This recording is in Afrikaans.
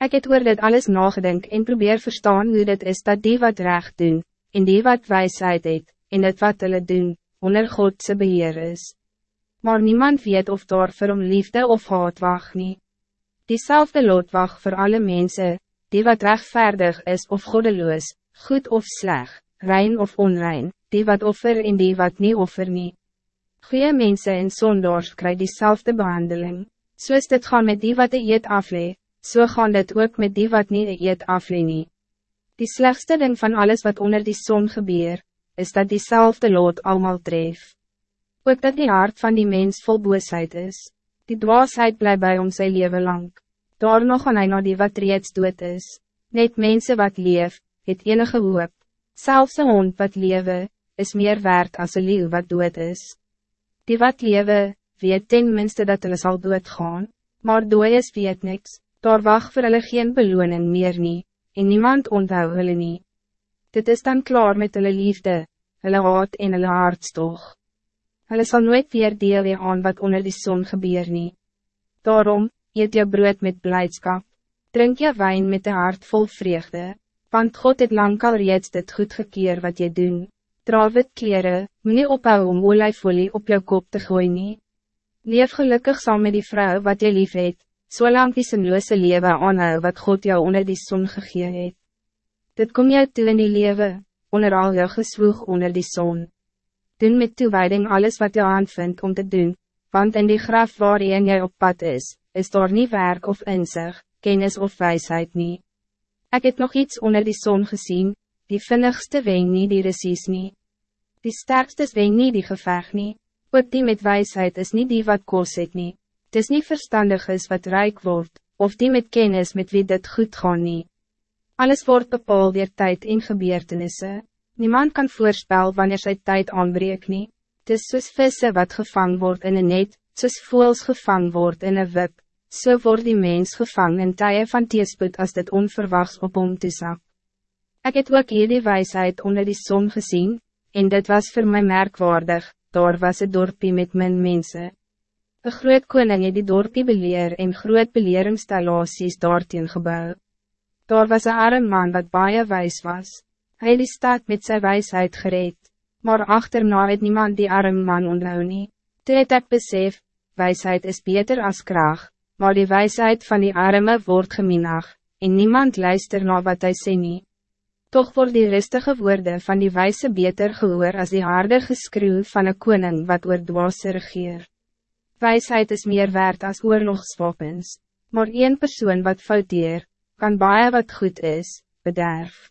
Ik het oor dit alles nagedenk en probeer verstaan hoe dit is dat die wat recht doen, en die wat wijsheid het, en het wat hulle doen, onder Godse beheer is. Maar niemand weet of daar vir hom liefde of haat wacht nie. Diezelfde lot wacht voor alle mensen, die wat rechtvaardig is of goddeloos, goed of sleg, rein of onrein, die wat offer en die wat niet offer nie. Goeie mensen en zondaars kry diezelfde behandeling, soos dit gaan met die wat de eet aflee, so gaan dit ook met die wat niet eet aflee nie. Die slechtste ding van alles wat onder die zon gebeur, is dat diezelfde lot allemaal tref. Ook dat die hart van die mens vol boosheid is, die dwaasheid bly bij om sy leven lang. Daar nog gaan hy na die wat reeds dood is, net mensen wat leef, het enige hoop. Zelfs een hond wat lewe, is meer waard als een leeuw wat dood is. Die wat lewe, weet ten minste dat hulle sal doodgaan, maar dood is weet niks, daar wacht vir hulle geen beloning meer nie, en niemand onthou hulle nie. Dit is dan klaar met hulle liefde, hulle haat en hulle hartstog. Hulle sal nooit weer deel hee aan wat onder die zon gebeur nie. Daarom, eet jou brood met blijdschap, drink je wijn met de hart vol vreugde, want God het lang al reeds dit goed gekeer wat je doen. Dra wit kleren, moet nie ophou om olijfolie op jou kop te gooien nie. Leef gelukkig saam met die vrouw wat je lief het, zolang die sinloose lewe aanhou wat God jou onder die zon gegee het. Dit kom jou toe in die lewe, onder al jou geswoeg onder die zon. Doen met toewijding alles wat jou aanvindt om te doen, want in die graf waarin jy op pad is, is daar niet werk of inzicht, kennis of wijsheid niet. Ik heb nog iets onder die zon gezien, die vinnigste ween nie die resies nie. Die sterkste ween nie die geveg nie, ook die met wijsheid is niet die wat koos het nie. Het is niet verstandig is wat rijk wordt, of die met kennis met wie dit goed gaan nie. Alles wordt bepaald door tijd en gebeurtenissen. Niemand kan voorspel wanneer sy tijd aanbreek nie. Het is soos visse wat gevang wordt in een net, soos voels gevang wordt in een wip, so word die mens gevang in tye van teespoed als dit onverwachts op hom te zak. Ik het ook hier die wijsheid onder die zon gezien, en dit was voor mij merkwaardig, daar was het dorpie met mijn mensen. Een groot koning het die dorpie beleer en groot beleeringstalaties daarteen gebouw. Daar was een arm man wat baie wijs was. Hij die staat met zijn wijsheid gereed, maar achterna het niemand die arm man onthou nie. Toe het ek besef, wijsheid is beter als kraag, maar die wijsheid van die arme wordt geminag, en niemand luister na wat hij sê nie. Toch wordt die rustige woorden van die wijze beter gehoor als die harde geskreeuw van een koning wat oor dwaase regeer. Wijsheid is meer waard als oorlogswapens, maar één persoon wat fouteer, kan baie wat goed is, bederf.